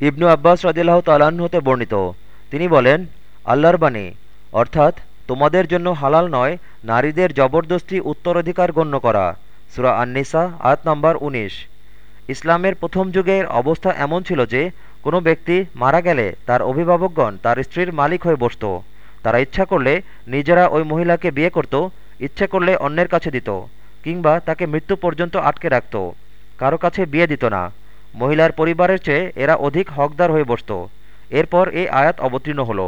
ইবনু আব্বাস রদিল্লাহ তালাহ হতে বর্ণিত। তিনি বলেন, আল্লাহর বাণী, অর্থাৎ তোমাদের জন্য হালাল নয়, নারীদের জবরদস্তি উত্তরাধিকার গণ্য করা। সুরা আননিসা, আয়াত নম্বর ১৯ ইসলামের প্রথম যুগের অবস্থা এমন ছিল যে, কোনো ব্যক্তি মারা গেলে তার অভিভাবকগণ তার স্ত্রীর মালিক হয়ে বসত। তারা ইচ্ছা করলে নিজেরা ওই মহিলাকে বিয়ে করত, ইচ্ছে করলে অন্যের কাছে দিত, কিংবা তাকে মৃত্যু পর্যন্ত আটকে রাখত। কারও কাছে বিয়ে দিত না। মহিলার পরিবারের চেয়ে এরা অধিক হকদার হয়ে বসত। এরপর এই আয়াত অবতীর্ণ হলো।